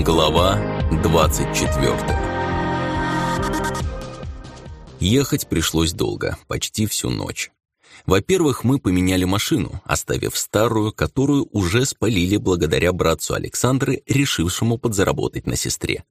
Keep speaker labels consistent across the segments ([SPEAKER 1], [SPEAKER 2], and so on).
[SPEAKER 1] Глава 24 Ехать пришлось долго, почти всю ночь. Во-первых, мы поменяли машину, оставив старую, которую уже спалили благодаря братцу Александры, решившему подзаработать на сестре.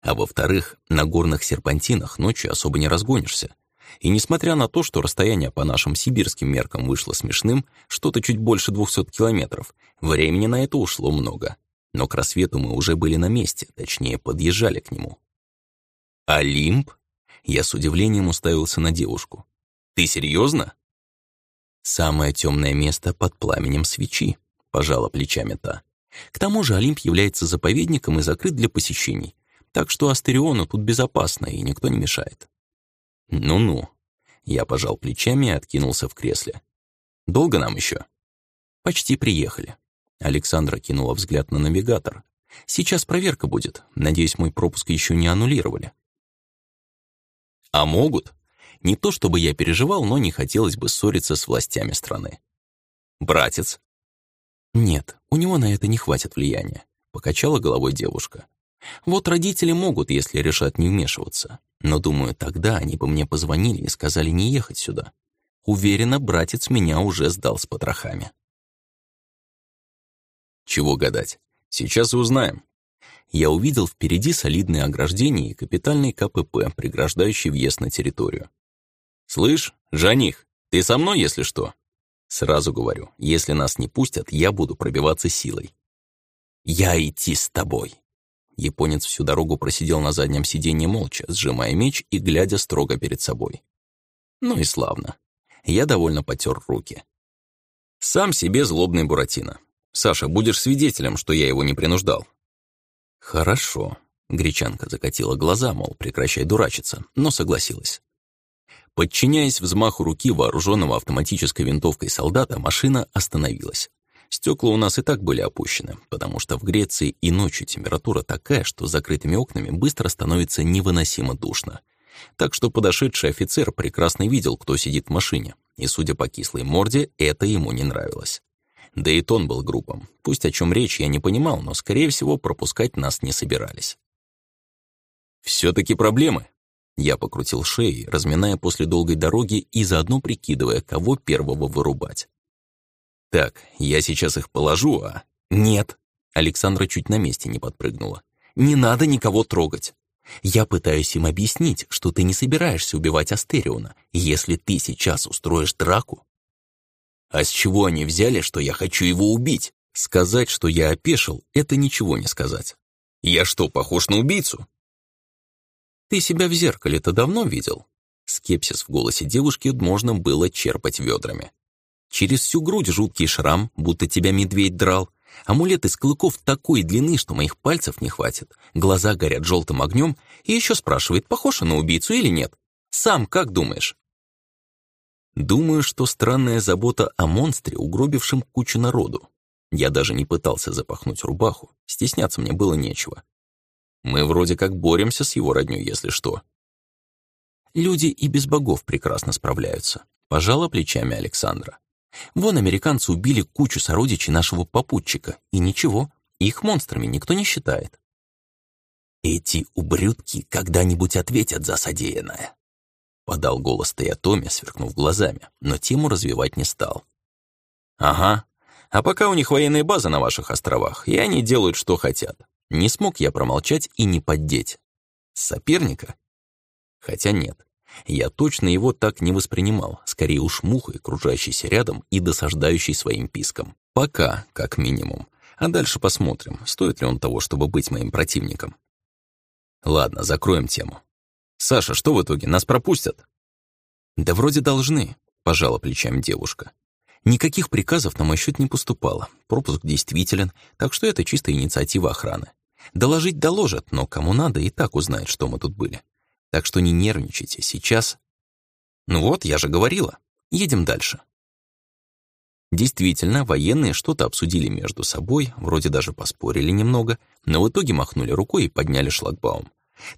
[SPEAKER 1] А во-вторых, на горных серпантинах ночью особо не разгонишься. И несмотря на то, что расстояние по нашим сибирским меркам вышло смешным, что-то чуть больше 200 километров, времени на это ушло много. Но к рассвету мы уже были на месте, точнее, подъезжали к нему. «Олимп?» Я с удивлением уставился на девушку. «Ты серьезно? «Самое темное место под пламенем свечи», — пожала плечами та. «К тому же Олимп является заповедником и закрыт для посещений, так что Астериону тут безопасно и никто не мешает». «Ну-ну», — я пожал плечами и откинулся в кресле. «Долго нам еще?» «Почти приехали». Александра кинула взгляд на навигатор. «Сейчас проверка будет. Надеюсь, мой пропуск еще не аннулировали». «А могут?» Не то чтобы я переживал, но не хотелось бы ссориться с властями страны. «Братец?» «Нет, у него на это не хватит влияния», — покачала головой девушка. «Вот родители могут, если решат не вмешиваться. Но, думаю, тогда они бы мне позвонили и сказали не ехать сюда. Уверена, братец меня уже сдал с потрохами». Чего гадать? Сейчас узнаем. Я увидел впереди солидное ограждение и капитальный КПП, преграждающий въезд на территорию. «Слышь, жених, ты со мной, если что?» Сразу говорю, если нас не пустят, я буду пробиваться силой. «Я идти с тобой». Японец всю дорогу просидел на заднем сиденье молча, сжимая меч и глядя строго перед собой. Ну и славно. Я довольно потер руки. Сам себе злобный Буратино. Саша, будешь свидетелем, что я его не принуждал. Хорошо. Гречанка закатила глаза, мол, прекращай дурачиться, но согласилась. Подчиняясь взмаху руки вооруженного автоматической винтовкой солдата, машина остановилась. Стекла у нас и так были опущены, потому что в Греции и ночью температура такая, что с закрытыми окнами быстро становится невыносимо душно. Так что подошедший офицер прекрасно видел, кто сидит в машине, и, судя по кислой морде, это ему не нравилось. Да и тон был грубым. Пусть о чем речь я не понимал, но, скорее всего, пропускать нас не собирались. «Все-таки проблемы», я покрутил шеей, разминая после долгой дороги и заодно прикидывая, кого первого вырубать. «Так, я сейчас их положу, а...» «Нет!» Александра чуть на месте не подпрыгнула. «Не надо никого трогать. Я пытаюсь им объяснить, что ты не собираешься убивать Астериона, если ты сейчас устроишь драку. А с чего они взяли, что я хочу его убить? Сказать, что я опешил, это ничего не сказать. Я что, похож на убийцу? Ты себя в зеркале-то давно видел? Скепсис в голосе девушки можно было черпать ведрами. Через всю грудь жуткий шрам, будто тебя медведь драл. Амулет из клыков такой длины, что моих пальцев не хватит. Глаза горят желтым огнем, и еще спрашивает, похож на убийцу или нет. Сам как думаешь? Думаю, что странная забота о монстре, угробившем кучу народу. Я даже не пытался запахнуть рубаху, стесняться мне было нечего. Мы вроде как боремся с его роднёй, если что. Люди и без богов прекрасно справляются, пожала плечами Александра. Вон американцы убили кучу сородичей нашего попутчика, и ничего, их монстрами никто не считает. Эти ублюдки когда-нибудь ответят за содеянное. Подал голос Теотоми, сверкнув глазами, но тему развивать не стал. «Ага. А пока у них военные базы на ваших островах, и они делают, что хотят. Не смог я промолчать и не поддеть. Соперника? Хотя нет. Я точно его так не воспринимал, скорее уж мухой, кружащейся рядом и досаждающей своим писком. Пока, как минимум. А дальше посмотрим, стоит ли он того, чтобы быть моим противником. Ладно, закроем тему. «Саша, что в итоге, нас пропустят?» «Да вроде должны», — пожала плечами девушка. Никаких приказов на мой счет не поступало. Пропуск действителен, так что это чисто инициатива охраны. Доложить доложат, но кому надо, и так узнает, что мы тут были. Так что не нервничайте, сейчас... Ну вот, я же говорила. Едем дальше. Действительно, военные что-то обсудили между собой, вроде даже поспорили немного, но в итоге махнули рукой и подняли шлагбаум.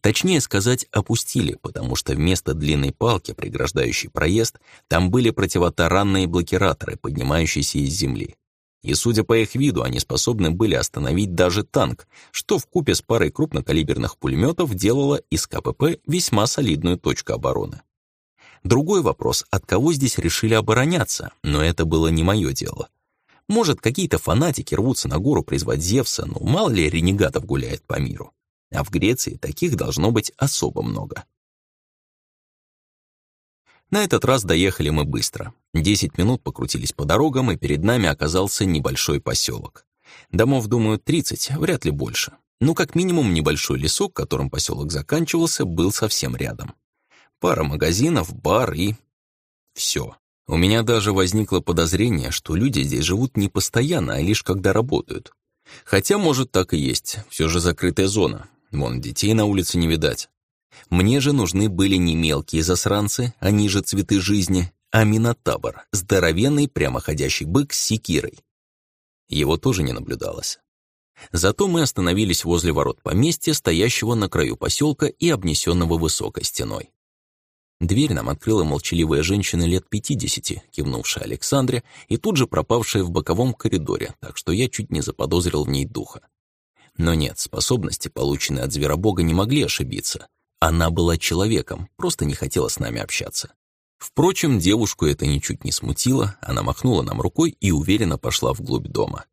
[SPEAKER 1] Точнее сказать, опустили, потому что вместо длинной палки, преграждающей проезд, там были противотаранные блокираторы, поднимающиеся из земли. и, судя по их виду, они способны были остановить даже танк, что в купе с парой крупнокалиберных пулеметов делало из КПП весьма солидную точку обороны. Другой вопрос, от кого здесь решили обороняться, но это было не мое дело. Может, какие-то фанатики рвутся на гору призвать Зевса, но мало ли ренегатов гуляет по миру. А в Греции таких должно быть особо много. На этот раз доехали мы быстро. Десять минут покрутились по дорогам, и перед нами оказался небольшой поселок. Домов, думаю, тридцать, вряд ли больше. Ну, как минимум, небольшой лесок, которым поселок заканчивался, был совсем рядом. Пара магазинов, бар и... все. У меня даже возникло подозрение, что люди здесь живут не постоянно, а лишь когда работают. Хотя, может, так и есть. Все же закрытая зона. Вон, детей на улице не видать. Мне же нужны были не мелкие засранцы, они же цветы жизни, а Минотавр, здоровенный прямоходящий бык с секирой. Его тоже не наблюдалось. Зато мы остановились возле ворот поместья, стоящего на краю поселка и обнесенного высокой стеной. Дверь нам открыла молчаливая женщина лет пятидесяти, кивнувшая Александре и тут же пропавшая в боковом коридоре, так что я чуть не заподозрил в ней духа. Но нет, способности, полученные от зверобога, не могли ошибиться. Она была человеком, просто не хотела с нами общаться. Впрочем, девушку это ничуть не смутило, она махнула нам рукой и уверенно пошла вглубь дома.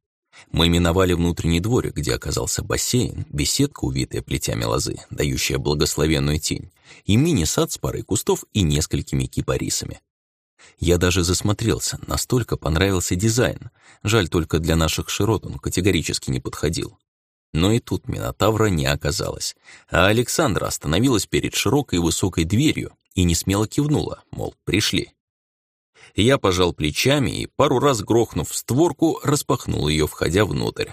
[SPEAKER 1] Мы миновали внутренний дворик, где оказался бассейн, беседка, увитая плетями лозы, дающая благословенную тень, и мини-сад с парой кустов и несколькими кипарисами. Я даже засмотрелся, настолько понравился дизайн. Жаль, только для наших широт он категорически не подходил. Но и тут Минотавра не оказалось, а Александра остановилась перед широкой высокой дверью и не смело кивнула, мол, пришли. Я пожал плечами и, пару раз грохнув створку, распахнул ее, входя внутрь.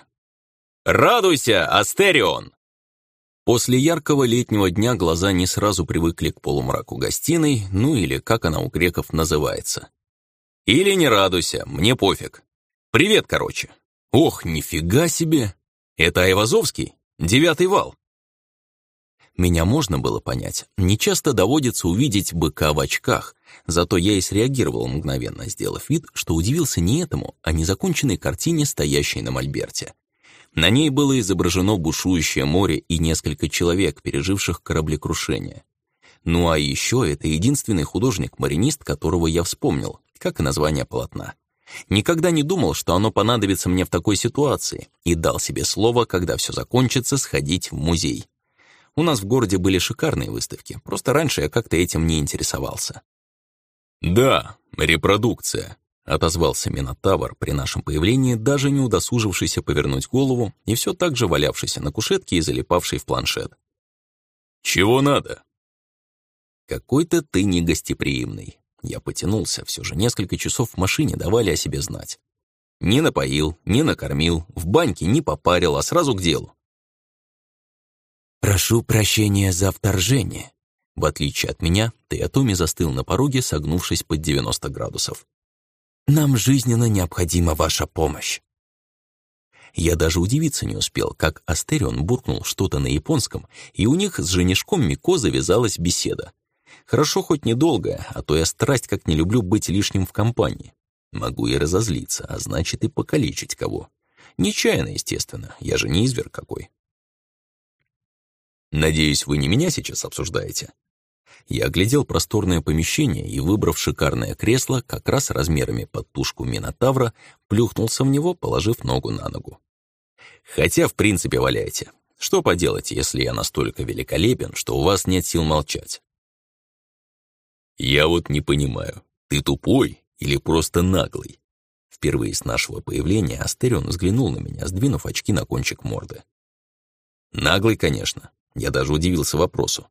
[SPEAKER 1] «Радуйся, Астерион!» После яркого летнего дня глаза не сразу привыкли к полумраку гостиной, ну или как она у греков называется. Или не радуйся, мне пофиг. Привет, короче. Ох, нифига себе! Это Айвазовский? Девятый вал. Меня можно было понять. Не часто доводится увидеть быка в очках, зато я и среагировал мгновенно, сделав вид, что удивился не этому, а незаконченной картине, стоящей на мольберте. На ней было изображено бушующее море и несколько человек, переживших кораблекрушение. Ну а еще это единственный художник-маринист, которого я вспомнил, как и название полотна. Никогда не думал, что оно понадобится мне в такой ситуации, и дал себе слово, когда все закончится, сходить в музей. У нас в городе были шикарные выставки, просто раньше я как-то этим не интересовался. «Да, репродукция», — отозвался Минотавр при нашем появлении, даже не удосужившийся повернуть голову и все так же валявшийся на кушетке и залипавший в планшет. «Чего надо?» «Какой-то ты негостеприимный», я потянулся, все же несколько часов в машине давали о себе знать. Не напоил, не накормил, в баньке не попарил, а сразу к делу. «Прошу прощения за вторжение». В отличие от меня, Теотоми застыл на пороге, согнувшись под 90 градусов. «Нам жизненно необходима ваша помощь». Я даже удивиться не успел, как Астерион буркнул что-то на японском, и у них с женишком Мико завязалась беседа. Хорошо хоть недолго, а то я страсть как не люблю быть лишним в компании. Могу и разозлиться, а значит и покалечить кого. Нечаянно, естественно, я же не изверг какой. Надеюсь, вы не меня сейчас обсуждаете. Я оглядел просторное помещение и, выбрав шикарное кресло, как раз размерами под тушку Минотавра, плюхнулся в него, положив ногу на ногу. Хотя, в принципе, валяйте. Что поделать, если я настолько великолепен, что у вас нет сил молчать? «Я вот не понимаю, ты тупой или просто наглый?» Впервые с нашего появления Астерион взглянул на меня, сдвинув очки на кончик морды. «Наглый, конечно. Я даже удивился вопросу.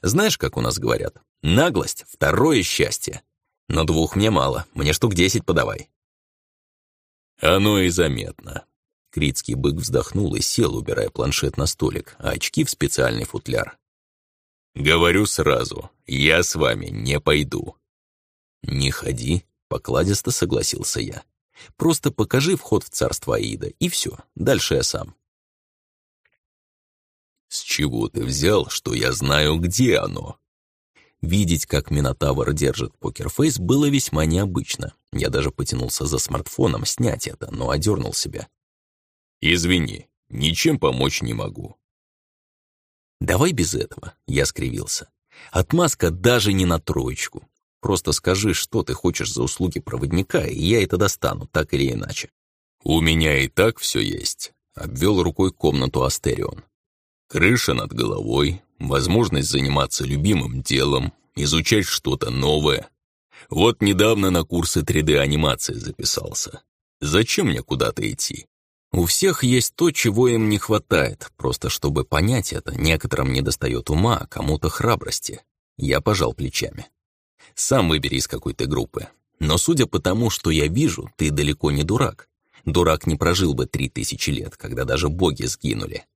[SPEAKER 1] Знаешь, как у нас говорят? Наглость — второе счастье. Но двух мне мало, мне штук десять подавай». «Оно и заметно». Критский бык вздохнул и сел, убирая планшет на столик, а очки в специальный футляр. «Говорю сразу, я с вами не пойду». «Не ходи», — покладисто согласился я. «Просто покажи вход в царство Аида, и все, дальше я сам». «С чего ты взял, что я знаю, где оно?» Видеть, как Минотавр держит покерфейс, было весьма необычно. Я даже потянулся за смартфоном снять это, но одернул себя. «Извини, ничем помочь не могу». «Давай без этого», — я скривился. «Отмазка даже не на троечку. Просто скажи, что ты хочешь за услуги проводника, и я это достану, так или иначе». «У меня и так все есть», — обвел рукой комнату Астерион. «Крыша над головой, возможность заниматься любимым делом, изучать что-то новое. Вот недавно на курсы 3D-анимации записался. Зачем мне куда-то идти? У всех есть то, чего им не хватает, просто чтобы понять это, некоторым недостает ума, а кому-то храбрости. Я пожал плечами. Сам выбери из какой то группы. Но судя по тому, что я вижу, ты далеко не дурак. Дурак не прожил бы три тысячи лет, когда даже боги сгинули.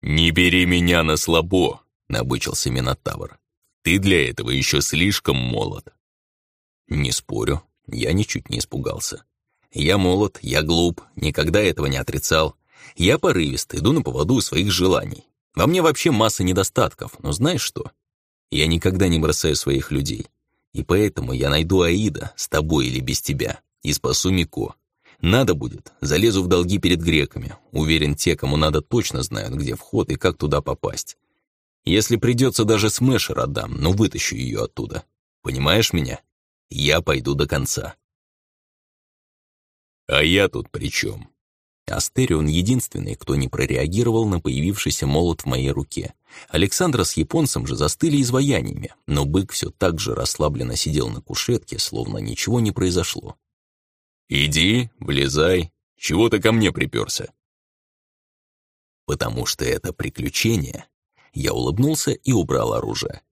[SPEAKER 1] «Не бери меня на слабо», — набычился Минотавр. «Ты для этого еще слишком молод». Не спорю, я ничуть не испугался. Я молод, я глуп, никогда этого не отрицал. Я порывист, иду на поводу своих желаний. Во мне вообще масса недостатков, но знаешь что? Я никогда не бросаю своих людей. И поэтому я найду Аида, с тобой или без тебя, и спасу Мико. Надо будет, залезу в долги перед греками. Уверен, те, кому надо, точно знают, где вход и как туда попасть. Если придется, даже смешер отдам, но вытащу ее оттуда. Понимаешь меня? Я пойду до конца. А я тут при чем? Астерион единственный, кто не прореагировал на появившийся молот в моей руке. Александра с японцем же застыли изваяниями, но бык все так же расслабленно сидел на кушетке, словно ничего не произошло. «Иди, влезай. Чего ты ко мне приперся?» «Потому что это приключение». Я улыбнулся и убрал оружие.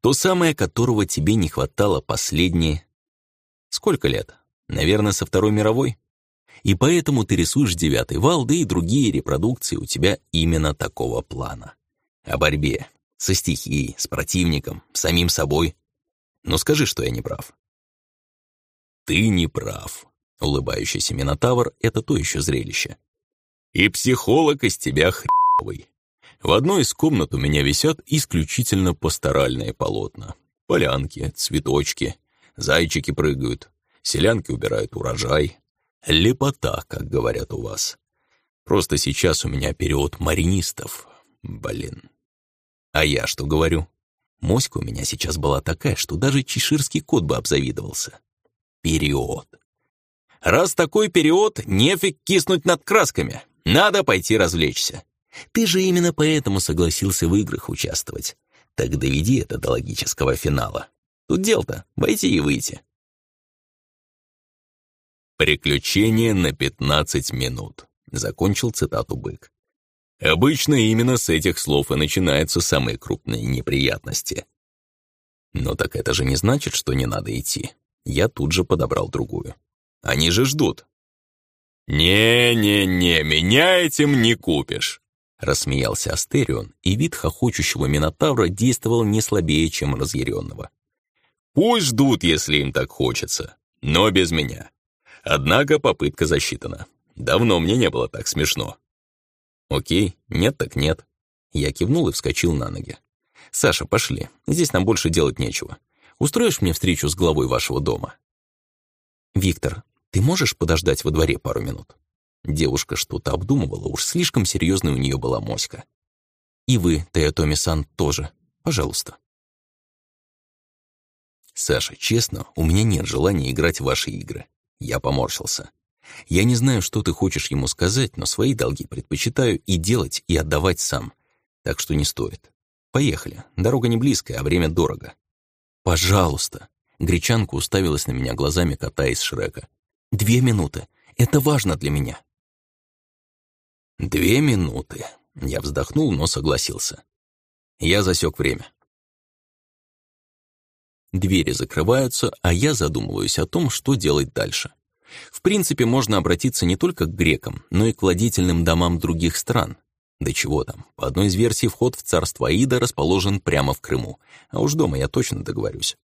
[SPEAKER 1] «То самое, которого тебе не хватало последние...» «Сколько лет? Наверное, со Второй мировой?» И поэтому ты рисуешь девятый вал, да и другие репродукции у тебя именно такого плана. О борьбе, со стихией, с противником, самим собой. Но скажи, что я не прав. Ты не прав. Улыбающийся Минотавр — это то еще зрелище. И психолог из тебя хреновый. В одной из комнат у меня висят исключительно пасторальные полотна. Полянки, цветочки, зайчики прыгают, селянки убирают урожай, Лепота, как говорят у вас. Просто сейчас у меня период маринистов. Блин. А я что говорю? Моська у меня сейчас была такая, что даже чеширский кот бы обзавидовался. Период. Раз такой период, нефиг киснуть над красками. Надо пойти развлечься. Ты же именно поэтому согласился в играх участвовать. Так доведи это до логического финала. Тут дело-то войти и выйти. «Приключение на 15 минут», — закончил цитату бык. Обычно именно с этих слов и начинаются самые крупные неприятности. Но так это же не значит, что не надо идти. Я тут же подобрал другую. Они же ждут. «Не-не-не, меня этим не купишь», — рассмеялся Астерион, и вид хохочущего Минотавра действовал не слабее, чем разъяренного. «Пусть ждут, если им так хочется, но без меня. Однако попытка засчитана. Давно мне не было так смешно. Окей, нет так нет. Я кивнул и вскочил на ноги. «Саша, пошли. Здесь нам больше делать нечего. Устроишь мне встречу с главой вашего дома?» «Виктор, ты можешь подождать во дворе пару минут?» Девушка что-то обдумывала, уж слишком серьезной у нее была моська. «И вы, Тойотоми-сан, тоже. Пожалуйста». «Саша, честно, у меня нет желания играть в ваши игры. Я поморщился. Я не знаю, что ты хочешь ему сказать, но свои долги предпочитаю и делать, и отдавать сам. Так что не стоит. Поехали. Дорога не близкая, а время дорого. Пожалуйста. Гречанка уставилась на меня глазами кота из Шрека. Две минуты. Это важно для меня. Две минуты. Я вздохнул, но согласился. Я засек время. Двери закрываются, а я задумываюсь о том, что делать дальше. В принципе, можно обратиться не только к грекам, но и к владетельным домам других стран. Да чего там, по одной из версий вход в царство Аида расположен прямо в Крыму, а уж дома я точно договорюсь.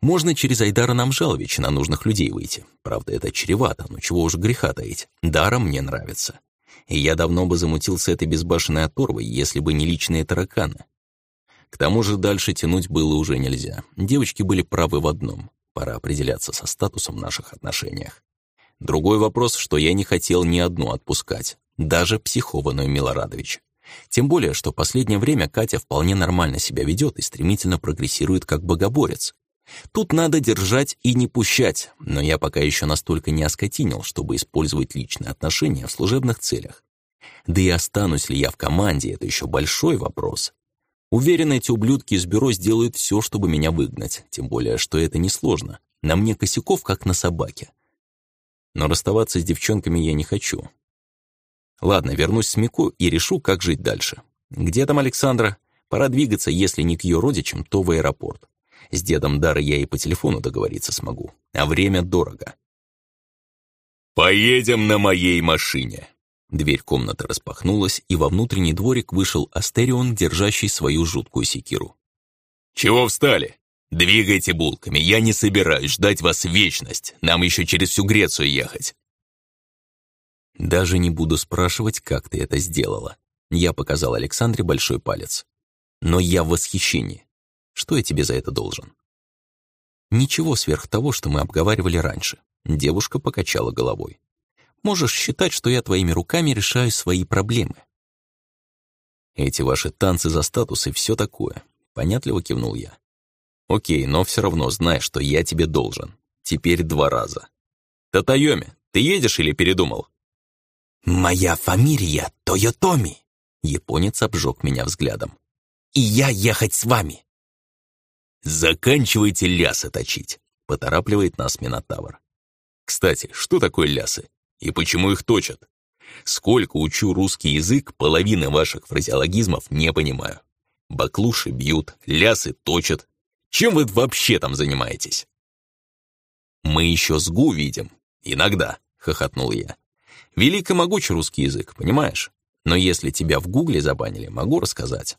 [SPEAKER 1] Можно через Айдара Намжаловича на нужных людей выйти. Правда, это чревато, но чего уж греха таить. Дара мне нравится. И я давно бы замутил с этой безбашенной оторвой, если бы не личные тараканы. К тому же дальше тянуть было уже нельзя. Девочки были правы в одном. Пора определяться со статусом в наших отношениях. Другой вопрос, что я не хотел ни одну отпускать, даже психованную Милорадович. Тем более, что последнее время Катя вполне нормально себя ведет и стремительно прогрессирует как богоборец. Тут надо держать и не пущать, но я пока еще настолько не оскотинил, чтобы использовать личные отношения в служебных целях. Да и останусь ли я в команде, это еще большой вопрос. Уверен, эти ублюдки из бюро сделают все, чтобы меня выгнать, тем более, что это несложно. На мне косяков, как на собаке. Но расставаться с девчонками я не хочу. Ладно, вернусь с Мику и решу, как жить дальше. Где там Александра? Пора двигаться, если не к ее родичам, то в аэропорт. С дедом Дары я и по телефону договориться смогу. А время дорого. «Поедем на моей машине!» Дверь комнаты распахнулась, и во внутренний дворик вышел Астерион, держащий свою жуткую секиру. «Чего встали? Двигайте булками, я не собираюсь ждать вас вечность, нам еще через всю Грецию ехать». «Даже не буду спрашивать, как ты это сделала». Я показал Александре большой палец. «Но я в восхищении. Что я тебе за это должен?» «Ничего сверх того, что мы обговаривали раньше». Девушка покачала головой. «Можешь считать, что я твоими руками решаю свои проблемы». «Эти ваши танцы за статус и все такое», — понятливо кивнул я. «Окей, но все равно знай, что я тебе должен. Теперь два раза». «Татайоми, ты едешь или передумал?»
[SPEAKER 2] «Моя фамилия Тойотоми», — японец обжег меня взглядом. «И я ехать с вами».
[SPEAKER 1] «Заканчивайте лясы точить», — поторапливает нас Минотавр. «Кстати, что такое лясы? И почему их точат? Сколько учу русский язык, половины ваших фразеологизмов не понимаю. Баклуши бьют, лясы точат. Чем вы вообще там занимаетесь?» «Мы еще сгу видим. Иногда», — хохотнул я. Велик и могучий русский язык, понимаешь? Но если тебя в гугле забанили, могу рассказать».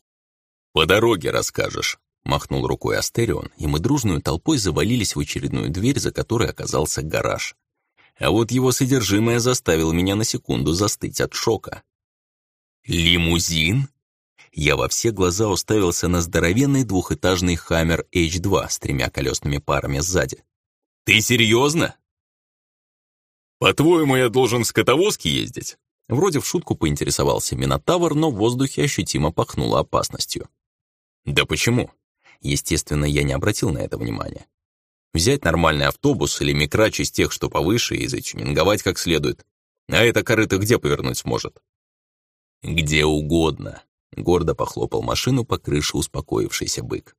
[SPEAKER 1] «По дороге расскажешь», — махнул рукой Астерион, и мы дружную толпой завалились в очередную дверь, за которой оказался гараж. А вот его содержимое заставило меня на секунду застыть от шока. «Лимузин?» Я во все глаза уставился на здоровенный двухэтажный Хаммер H2 с тремя колесными парами сзади. «Ты серьезно?» «По-твоему, я должен в скотовозке ездить?» Вроде в шутку поинтересовался Минотавр, но в воздухе ощутимо пахнуло опасностью. «Да почему?» Естественно, я не обратил на это внимания. Взять нормальный автобус или микрач из тех, что повыше, и зачунинговать как следует. А это корыто где повернуть сможет? «Где угодно», — гордо похлопал машину по крыше успокоившийся бык.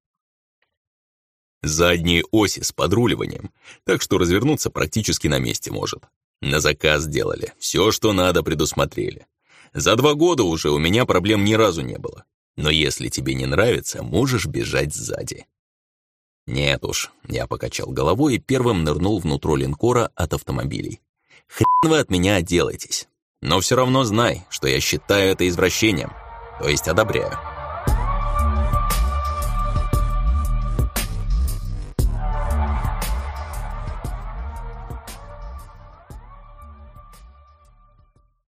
[SPEAKER 1] «Задние оси с подруливанием, так что развернуться практически на месте может. На заказ сделали, все, что надо, предусмотрели. За два года уже у меня проблем ни разу не было. Но если тебе не нравится, можешь бежать сзади. Нет уж, я покачал головой и первым нырнул внутрь линкора от автомобилей. Хрен вы от меня отделаетесь. Но все равно знай, что я считаю это извращением, то есть одобряю.